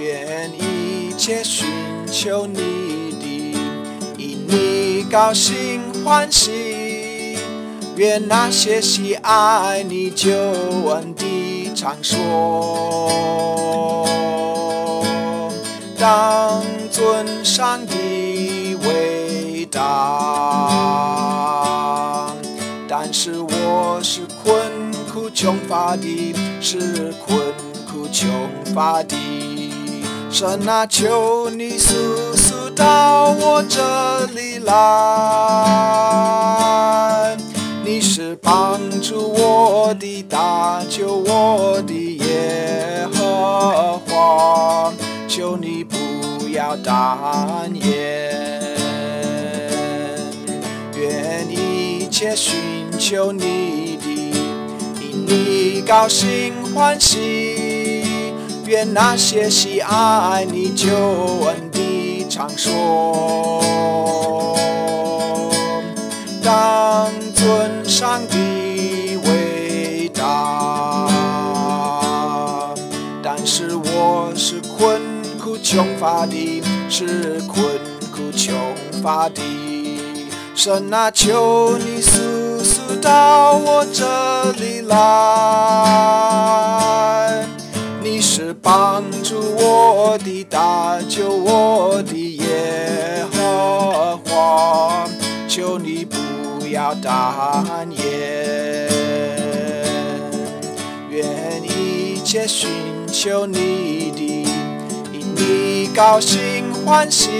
愿一切寻求你的，因你高兴欢喜。愿那些喜爱你救恩的常说，当尊上帝伟大。但是我是困苦穷乏的，是困苦穷乏的。神啊，求你速速到我这里来！你是帮助我的、搭救我的耶和华，求你不要单言，愿一切寻求你的，因你高兴欢喜。愿那些喜爱你救恩的常说，当尊上帝伟大。但是我是困苦穷乏的，是困苦穷乏的。神啊，求你速速到我这里来！我的、大救我的耶和华，求你不要单言，愿一切寻求你的，因你高兴欢喜。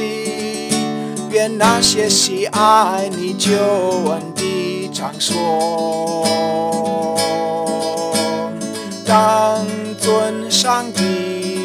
愿那些喜爱你救恩的常说，当尊上帝。